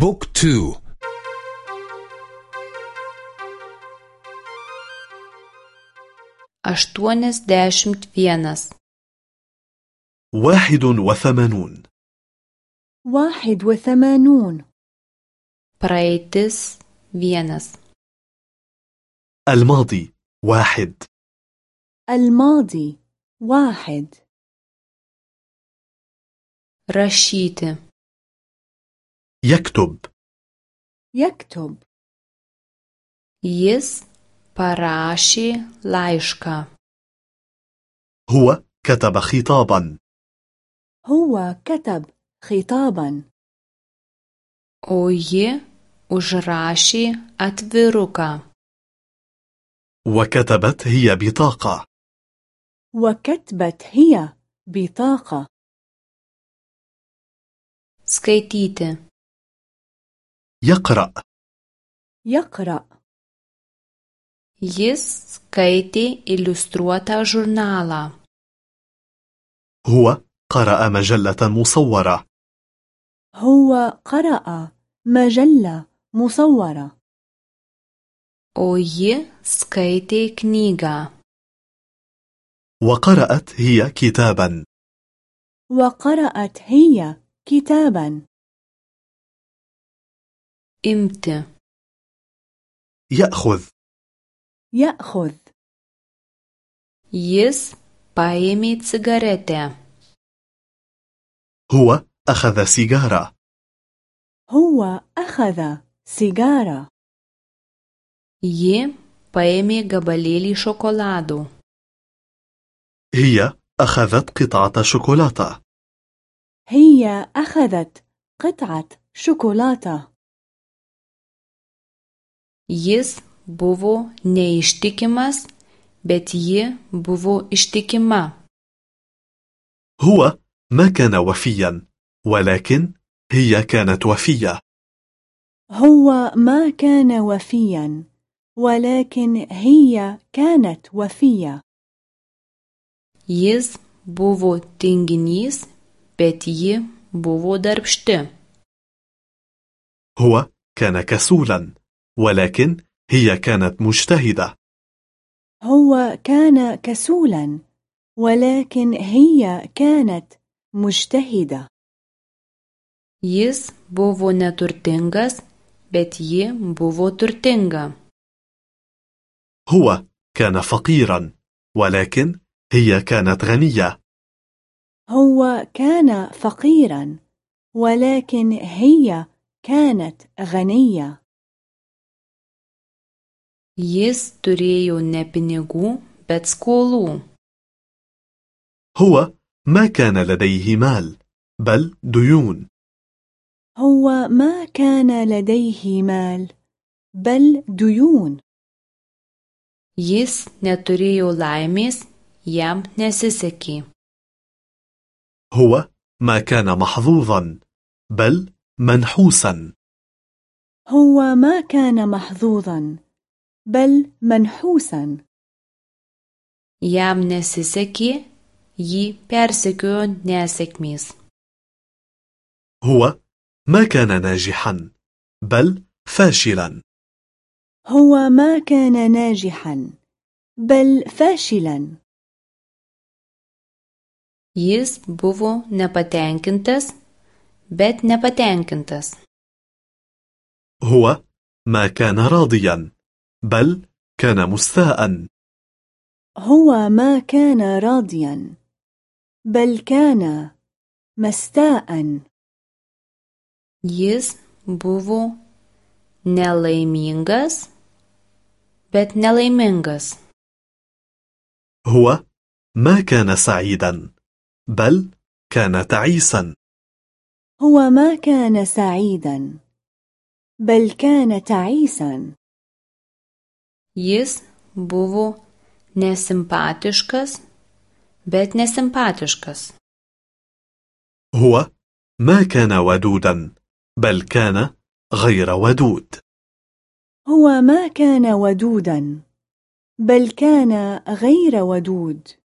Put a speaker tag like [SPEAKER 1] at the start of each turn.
[SPEAKER 1] بوك تو.
[SPEAKER 2] aštuonias dešimt vienas
[SPEAKER 3] واحد وثمانون.
[SPEAKER 4] واحد وثمانون.
[SPEAKER 2] praeitis vienas
[SPEAKER 3] الماضي واحد.
[SPEAKER 4] الماضي واحد.
[SPEAKER 2] rašyti
[SPEAKER 3] يكتب.
[SPEAKER 4] يكتب.
[SPEAKER 2] jis parašė laišką
[SPEAKER 3] هو كتب خطابا.
[SPEAKER 4] هو كتب خطابا.
[SPEAKER 2] o ji užrašė atviruką
[SPEAKER 3] وكتبت هي بطاقة.
[SPEAKER 4] وكتبت هي بطاقة.
[SPEAKER 2] skaityti
[SPEAKER 3] يقرأ.
[SPEAKER 4] يقرأ.
[SPEAKER 2] Jis skaitė iliustruotą žurnalą.
[SPEAKER 3] هو قرأ مجلة مصورة.
[SPEAKER 4] هو قرأ مجلة مصورة.
[SPEAKER 2] O ji skaitė knygą.
[SPEAKER 3] وقرأت هي كتابا.
[SPEAKER 4] وقرأت هي كتابا.
[SPEAKER 2] Imti
[SPEAKER 3] يأخذ.
[SPEAKER 4] يأخذ.
[SPEAKER 2] jis paėmė cigaretę
[SPEAKER 3] هو أخذ سيجارة.
[SPEAKER 4] هو أخذ سيجارة.
[SPEAKER 2] ji paėmė gabalėlį šokolado
[SPEAKER 3] هي أخذت قطعة شوكولاتة.
[SPEAKER 4] هي أخذت قطعة شوكولاتة.
[SPEAKER 2] Jis buvo neištikimas bet ji buvo ištikima
[SPEAKER 3] هو ما كان وفيا ولكن هي كانت وفية
[SPEAKER 4] هو ما كان وفيا ولكن هي كانت وفية
[SPEAKER 2] jis buvo tinginys bet ji buvo darbšti
[SPEAKER 3] هو كان كسولا ولكن هي كانت مجتهدة.
[SPEAKER 4] هو كان كسولا ولكن هي كانت مجتهدة.
[SPEAKER 2] Jis buvo neturtingas bet ji buvo turtinga.
[SPEAKER 3] هو كان فقيرا ولكن هي كانت غنية.
[SPEAKER 4] هو كان فقيرا ولكن هي كانت غنية.
[SPEAKER 2] Jis turėjo ne pinigų bet skolų.
[SPEAKER 3] هو ما كان لديه مال بل ديون.
[SPEAKER 4] هو ما كان لديه مال بل ديون.
[SPEAKER 2] Jis neturėjo laimės jam nesisekė.
[SPEAKER 3] هو ما كان محظوظا بل منحوسا.
[SPEAKER 4] هو ما كان محظوظا بل منحوسا.
[SPEAKER 2] Jam nesisekė, jį persekiojo nesėkmės
[SPEAKER 3] هو ما كان ناجحا بل فاشلا.
[SPEAKER 4] هو ما كان ناجحا بل فاشلا.
[SPEAKER 2] Jis buvo nepatenkintas بت نباتانكنتس
[SPEAKER 3] هو ما كان راضيا. بل كان مستاء.
[SPEAKER 4] هو ما كان راضيا بل كان مستاء.
[SPEAKER 2] Jis buvo nelaimingas bet nelaimingas.
[SPEAKER 3] هو ما كان سعيدا بل كان تعيسا.
[SPEAKER 4] هو ما كان سعيدا بل كان تعيسا.
[SPEAKER 2] Jis buvo nesimpatiškas bet nesimpatiškas.
[SPEAKER 3] هو ما كان ودودا بل كان غير ودود.
[SPEAKER 4] هو ما كان ودودا بل كان غير ودود.